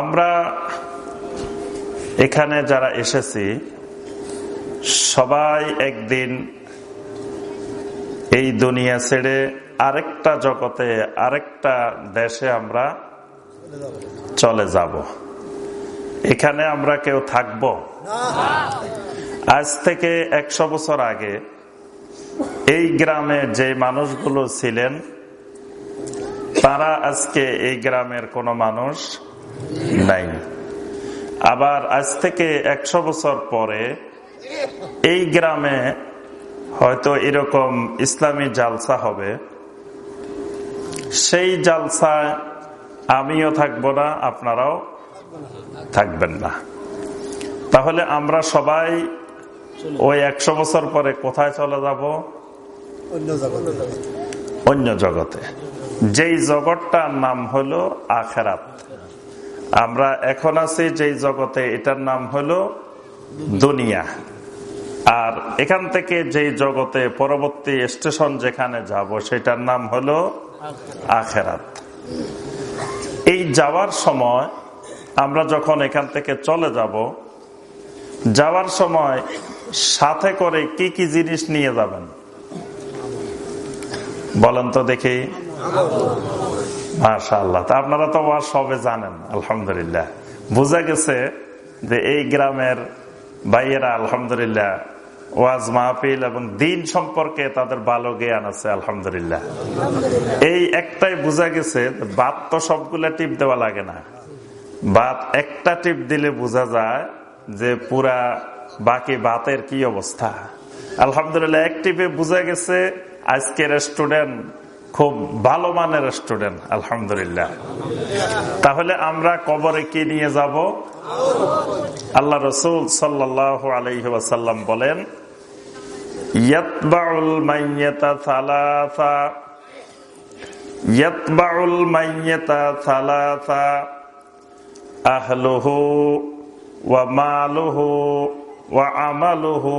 আমরা এখানে যারা এসেছি, সবাই একদিন এই দুনিয়া ছেড়ে আরেকটা জগতে, আরেকটা দেশে আমরা চলে যাব। এখানে আমরা কেউ থাকব? আজ থেকে একশো বছর আগে এই গ্রামে যে মানুষগুলো ছিলেন, তারা আজকে এই গ্রামের কোনো মানুষ নাই। আবার আজ থেকে একশো বছর পরে এই গ্রামে হয়তো এরকম ইসলামী জালসা হবে। সেই জালসায় আমিও থাকব না আপনারাও থাকবেন না। তাহলে আমরা সবাই ওই একশো বছর পরে কোথায় চলে যাব? অন্য জগতে। যেই জগৎটার নাম হলো আখেরাত। আমরা এখন আছি যেই জগতে, এটার নাম হলো দুনিয়া। আর এখান থেকে যেই জগতে পরবর্তী স্টেশন যেখানে যাব, সেটার নাম হলো আখেরাত। এই যাওয়ার সময় আমরা যখন এখান থেকে চলে যাব, যাওয়ার সময় সাথে করে কি কি জিনিস নিয়ে যাবেন? বলেন তো দেখি। মাশা আল্লাহ তা আপনারা তো সবে জানেন, আলহামদুলিল্লাহ। বোঝা গেছে যে এই গ্রামের ভাইয়েরা আলহামদুলিল্লাহ ওয়াজ মাহফিল এবং দিন সম্পর্কে তাদের ভালো জ্ঞান আছে, আলহামদুলিল্লাহ। এই একটাই বোঝা গেছে বাদ তো সবগুলা টিপ দেওয়া লাগে না। বাদ একটা টিপ দিলে বোঝা যায় যে পুরা বাকি বাতের কি অবস্থা। আলহামদুলিল্লাহ, এক টিপে বোঝা গেছে আজকের স্টুডেন্ট খুব ভালো মানের স্টুডেন্ট আলহামদুলিল্লাহ। তাহলে আমরা কবরে কি নিয়ে যাব? আল্লাহ রসুল সাল্লাহ আলহ্লাম বলেন আহলুহু ওয়া মালুহু ওয়া আমালুহু।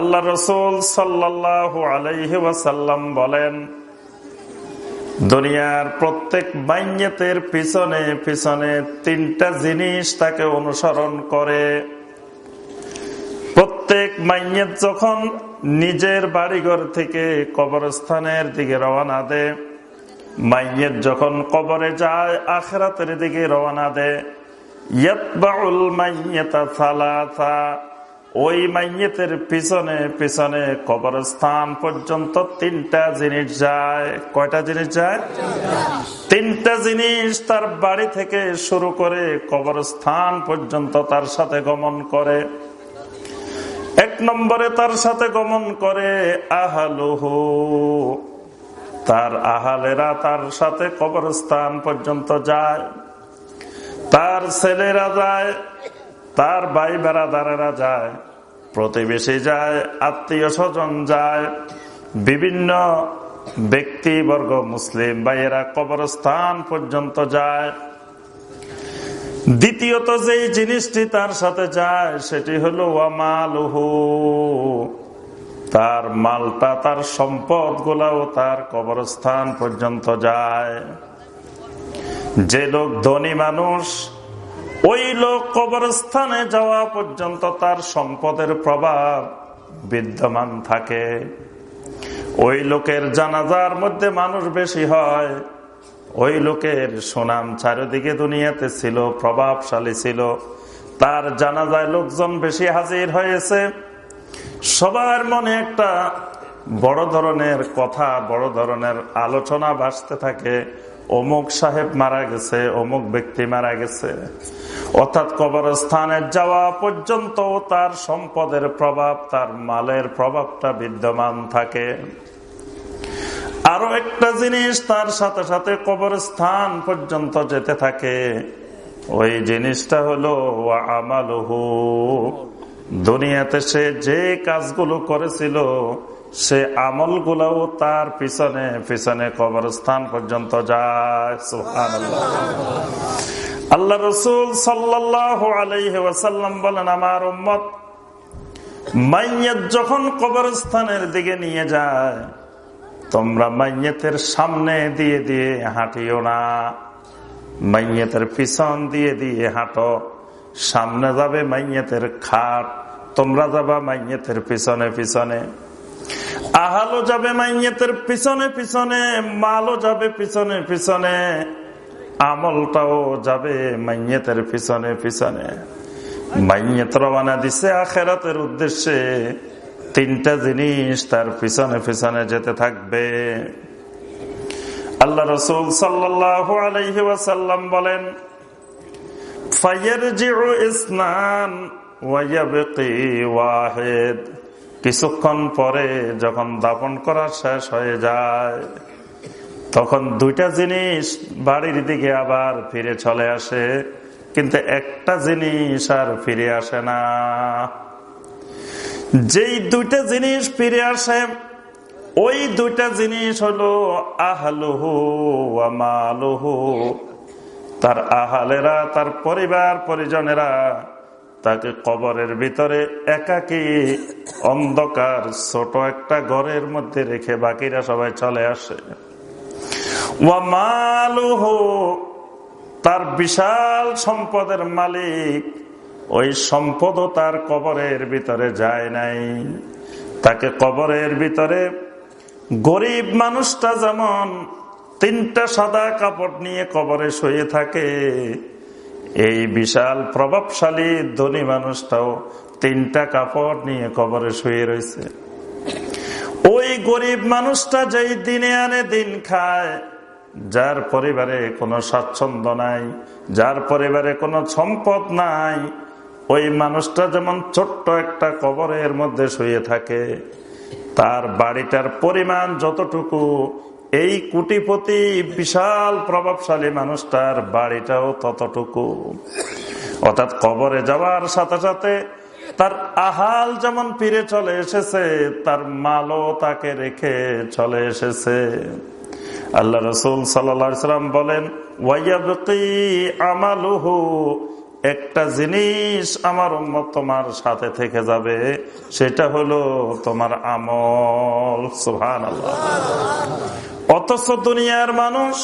আল্লাহ রসুল সাল্লাহ আলাইহি ওয়াসাল্লাম বলেন, দুনিয়ার প্রত্যেক বাইন্যতের পিছনে পিছনে তিনটা জিনিস তাকে অনুসরণ করে। প্রত্যেক মাইয়েত যখন নিজের বাড়িঘর থেকে কবরস্থানের দিকে রওনা দে মাইয়ের যখন কবরে যায়, আখরাতের দিকে রওনা দে ইয়াতবাউল মাইয়াতা সালাসা ওই মাইয়েতের পিছনে পিছনে কবরস্থান পর্যন্ত তিনটা জিনিস যায়। কয়টা জিনিস যায়? তিনটা জিনিস তার বাড়ি থেকে শুরু করে কবরস্থান পর্যন্ত তার সাথে গমন করে। এক নম্বরে তার সাথে গমন করে আহালুহু। তার আহালেরা তার সাথে কবরস্থান পর্যন্ত যায়। তার ছেলেরা যায়। তার ভাই বেড়াদারেরা যায়, প্রতিবেশী যায়, আত্মীয় স্বজন যায়। বিভিন্ন ব্যক্তিবর্গ মুসলিম ভাইয়েরা কবরস্থান পর্যন্ত যায়। দ্বিতীয়ত যেই জিনিসটি তার সাথে যায়, সেটি হলো ওয়ামালুহু। তার মালটা, তার সম্পদ গুলাও তার কবরস্থান পর্যন্ত যায়। যে লোক ধনী মানুষ ওই লোক কবরস্থানে যাওয়া পর্যন্ত তার সম্পদের প্রভাব বিদ্যমান থাকে। ওই লোকের জানাজার মধ্যে মানুষ বেশি হয়। ওই লোকের সুনাম চারিদিকে দুনিয়াতে ছিল, প্রভাবশালী ছিল। তার জানাজায় লোকজন বেশি হাজির হয়েছে। সবার মনে একটা বড় ধরনের কথা, বড় ধরনের আলোচনা ভাসতে থাকে। অমুক সাহেব মারা গেছে, অমুক ব্যক্তি মারা গেছে। অর্থাৎ কবরস্থানে যাওয়া পর্যন্ত তার সম্পদের প্রভাব, তার মালের প্রভাবটা বিদ্যমান থাকে। আরও একটা জিনিস তার সাথে সাথে কবরস্থান পর্যন্ত যেতে থাকে। ওই জিনিসটা হলো আমালহু। দুনিয়াতে সে যে কাজগুলো করেছিল সে আমল গুলাও তার পিছনে পিছনে কবরস্থান পর্যন্ত যায়। আল্লাহ রসুল সাল্লাহ আলাইসাল্লাম বলেন, আমার উম্মত যখন কবরস্থানের দিকে নিয়ে যায়, তোমরা মাইয়েতের সামনে দিয়ে দিয়ে হাঁটিও না। মাইয়েতের পিছন দিয়ে দিয়ে হাঁটো। সামনে যাবে মাইয়েতের খাট, তোমরা যাবা মাইয়েতের পিছনে পিছনে। আহালো যাবে মাইয়েতের পিছনে পিছনে, মালও যাবে পিছনে পিছনে, আমলটাও যাবে মাইয়েতের পিছনে পিছনে। মাইয়েত রবানা দিছে আখেরাতের উদ্দেশ্যে, তিনটা জিনিস তার পিছনে পিছনে যেতে থাকবে। আল্লাহ রসুল সাল্লাহ আলহি ওয়াসাল্লাম বলেন ফাইয়ের জিউ ইসনান ওয়াহেদ। কিছুক্ষণ পরে যখন দাপন করা শেষ হয়ে যায়, তখন দুইটা জিনিস বাড়ির দিকে আবার ফিরে চলে আসে, কিন্তু একটা জিনিস আর ফিরে আসে না। যেই দুইটা জিনিস ফিরে আসে, ওই দুইটা জিনিস হলো আহলুহু আমালুহু তার আহালেরা, তার পরিবার, পরিজনেরা তাকে কবরের ভিতরে একাকি অন্ধকার ছোট একটা ঘরের মধ্যে রেখে বাকিরা সবাই চলে আসে। তার বিশাল সম্পদের মালিক, ওই সম্পদও তার কবরের ভিতরে যায় নাই। তাকে কবরের ভিতরে গরিব মানুষটা যেমন তিনটা সাদা কাপড় নিয়ে কবরে শুয়ে থাকে এই বিশাল প্রভাবশালী ধনী মানুষটাও তিনটা কাপড় নিয়ে কবরে শুয়ে রয়েছে। ওই গরিব মানুষটা যেই দিনে আনে দিন খায়, যার পরিবারে কোনো স্বাচ্ছন্দ্য নাই, যার পরিবারে কোনো সম্পদ নাই, ওই মানুষটা যেমন ছোট্ট একটা কবরের মধ্যে শুয়ে থাকে, তার বাড়িটার পরিমাণ যতটুকু এই কুটিপতি বিশাল প্রভাবশালী মানুষটার বাড়িটাও ততটুকু। অর্থাৎ কবরে যাওয়ার সাথে সাথে তার আহাল যেমন ফিরে চলে এসেছে, তার মালও তাকে রেখে চলে এসেছে। আল্লাহ রসুল সাল্লাম বলেন আমালুহু, একটা জিনিস আমার উম্মত তোমার সাথে থেকে যাবে, সেটা হলো তোমার আমল। সুহান আল্লাহ অথচ দুনিয়ার মানুষ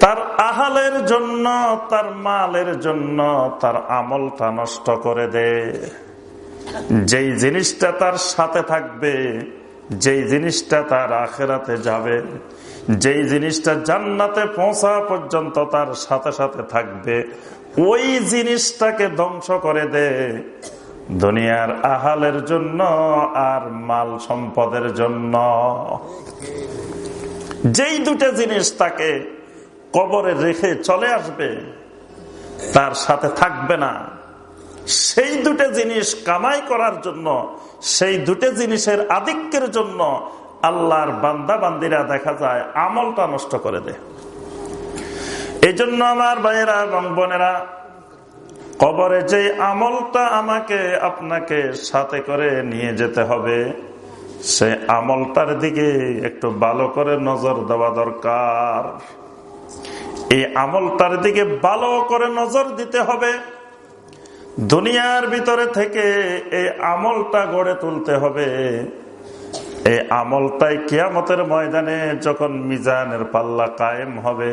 তার আহালের জন্য, তার মালের জন্য, তার আমলটা নষ্ট করে দে। যেই জিনিসটা তার সাথে থাকবে, যেই জিনিসটা তার আখেরাতে যাবে, যেই জিনিসটা জান্নাতে পৌঁছা পর্যন্ত তার সাথে সাথে থাকবে, ওই জিনিসটাকে ধ্বংস করে দে। দুনিয়ার আহালের জন্য আর মাল সম্পদের জন্য। যেই দুটা জিনিস তাকে কবরে রেখে চলে আসবে, তার সাথে থাকবে না। সেই দুটো জিনিস কামাই করার জন্য, সেই দুটো জিনিসের আধিক্যের জন্য আল্লাহর বান্দা বান্দিরা দেখা যায় আমলটা নষ্ট করে দেয়। এই জন্য আমার ভাইয়েরা এবং বোনেরা কবরে যে আমলটা আমাকে, আপনাকে সাথে করে নিয়ে যেতে হবে, সে আমলটার দিকে একটু ভালো করে নজর দেওয়া দরকার। এই আমলটার দিকে ভালো করে নজর দিতে হবে। দুনিয়ার ভিতরে থেকে এই আমলটা গড়ে তুলতে হবে। এই আমলটাই কিয়ামতের ময়দানে যখন মিজানের পাল্লা কায়েম হবে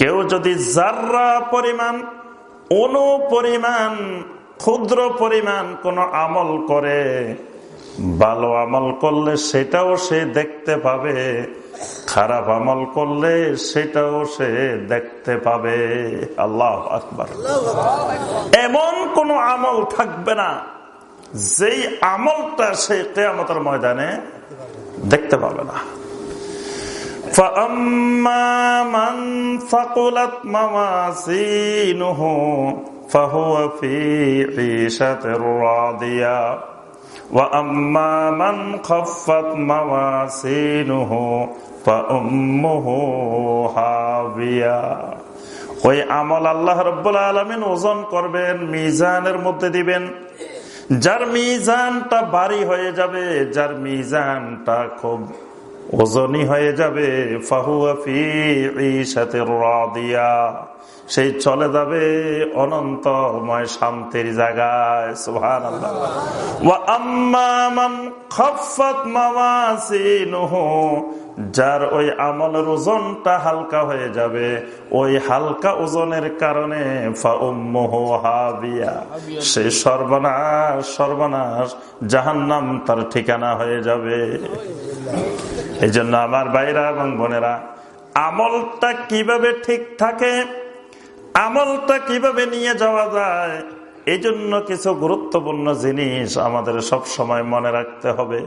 কেউ যদি যার্রা পরিমাণ, অনু পরিমাণ, ক্ষুদ্র পরিমাণ কোন আমল করে, ভালো আমল করলে সেটাও সে দেখতে পাবে, খারাপ আমল করলে সেটাও সে দেখতে পাবে। আল্লাহ আকবর। এমন কোন আমল থাকবে না, যেই আমলটা সে কেয়ামতের ময়দানে দেখতে পাবে না। فأما من ثقلت موازينه فهو في عيشة راضية وأما من خفت موازينه فأمه هاوية ওই আমল আল্লাহ রব্বুল আলমিন ওজন করবেন মিজানের মধ্যে দিবেন যার মিজানটা বাড়ি হয়ে যাবে যার মিজানটা খুব ওজনই হয়ে যাবে রাদিয়া। সেই চলে যাবে অনন্তময় শান্তির জায়গায় যার ওই আমলের ওজনটা হালকা হয়ে যাবে, ওই হালকা ওজনের কারণে সেই সর্বনাশ সর্বনাশ, জাহান্নাম তার ঠিকানা হয়ে যাবে। এই জন্য আমার বাইরা এবং বোনেরা, আমলটা কীভাবে ঠিক থাকে, আমলটা কীভাবে নিয়ে যাওয়া যায় এই জন্য কিছু গুরুত্বপূর্ণ জিনিস আমাদের সব সময় মনে রাখতে হবে।